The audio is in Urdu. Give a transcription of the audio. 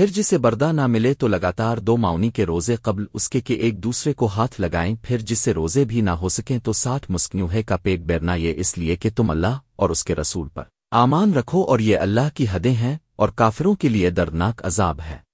پھر جسے بردہ نہ ملے تو لگاتار دو معاونی کے روزے قبل اس کے کہ ایک دوسرے کو ہاتھ لگائیں، پھر جسے روزے بھی نہ ہو سکیں تو ساٹھ مسکنوہے کا پیٹ بیرنا یہ اس لیے کہ تم اللہ اور اس کے رسول پر آمان رکھو اور یہ اللہ کی حدیں ہیں اور کافروں کے لیے دردناک عذاب ہے۔